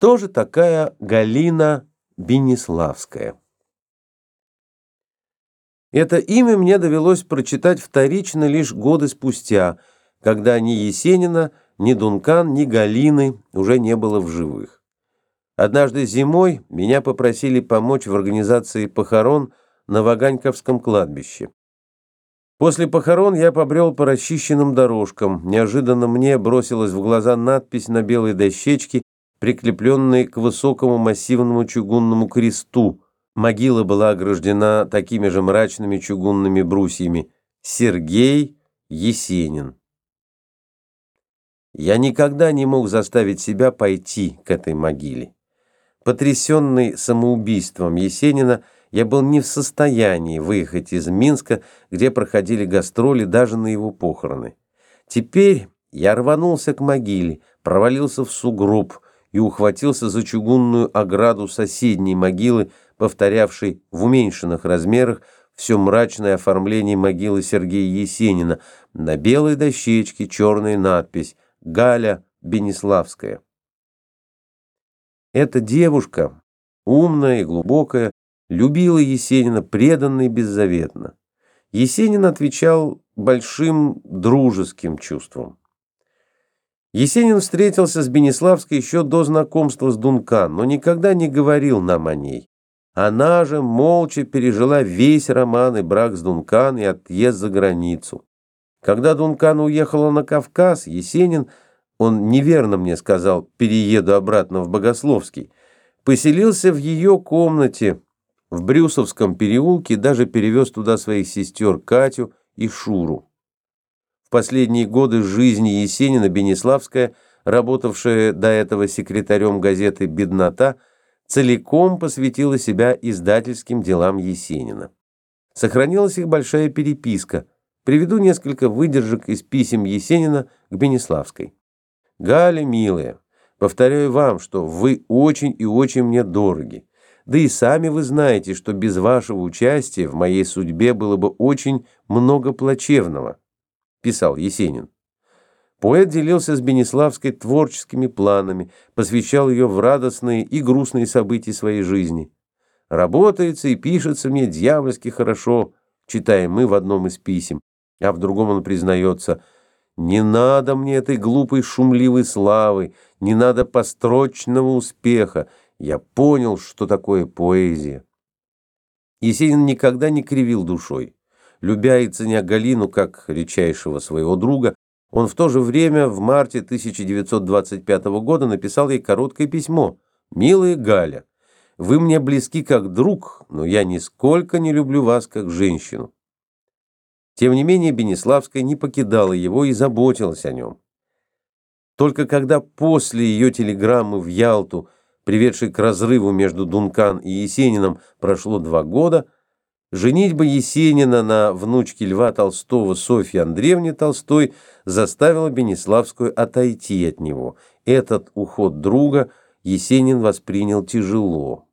Кто же такая Галина Бенеславская? Это имя мне довелось прочитать вторично лишь годы спустя, когда ни Есенина, ни Дункан, ни Галины уже не было в живых. Однажды зимой меня попросили помочь в организации похорон на Ваганьковском кладбище. После похорон я побрел по расчищенным дорожкам. Неожиданно мне бросилась в глаза надпись на белой дощечке прикрепленный к высокому массивному чугунному кресту. Могила была ограждена такими же мрачными чугунными брусьями. Сергей Есенин. Я никогда не мог заставить себя пойти к этой могиле. Потрясенный самоубийством Есенина, я был не в состоянии выехать из Минска, где проходили гастроли даже на его похороны. Теперь я рванулся к могиле, провалился в сугроб, и ухватился за чугунную ограду соседней могилы, повторявшей в уменьшенных размерах все мрачное оформление могилы Сергея Есенина. На белой дощечке черная надпись «Галя Бенеславская». Эта девушка, умная и глубокая, любила Есенина преданно и беззаветно. Есенин отвечал большим дружеским чувством. Есенин встретился с Бенеславской еще до знакомства с Дункан, но никогда не говорил нам о ней. Она же молча пережила весь роман и брак с Дункан и отъезд за границу. Когда Дункан уехала на Кавказ, Есенин, он неверно мне сказал, перееду обратно в Богословский, поселился в ее комнате в Брюсовском переулке и даже перевез туда своих сестер Катю и Шуру. В последние годы жизни Есенина Бенеславская, работавшая до этого секретарем газеты «Беднота», целиком посвятила себя издательским делам Есенина. Сохранилась их большая переписка. Приведу несколько выдержек из писем Есенина к Бенеславской. «Галя, милая, повторяю вам, что вы очень и очень мне дороги. Да и сами вы знаете, что без вашего участия в моей судьбе было бы очень много плачевного писал Есенин. Поэт делился с Бенеславской творческими планами, посвящал ее в радостные и грустные события своей жизни. «Работается и пишется мне дьявольски хорошо», читаем мы в одном из писем, а в другом он признается «Не надо мне этой глупой шумливой славы, не надо построчного успеха, я понял, что такое поэзия». Есенин никогда не кривил душой. Любя и ценя Галину как редчайшего своего друга, он в то же время в марте 1925 года написал ей короткое письмо «Милая Галя, вы мне близки как друг, но я нисколько не люблю вас как женщину». Тем не менее Бенеславская не покидала его и заботилась о нем. Только когда после ее телеграммы в Ялту, приведшей к разрыву между Дункан и Есениным, прошло два года – Женитьба Есенина на внучке Льва Толстого Софьи Андреевне Толстой заставила Бенеславскую отойти от него. Этот уход друга Есенин воспринял тяжело.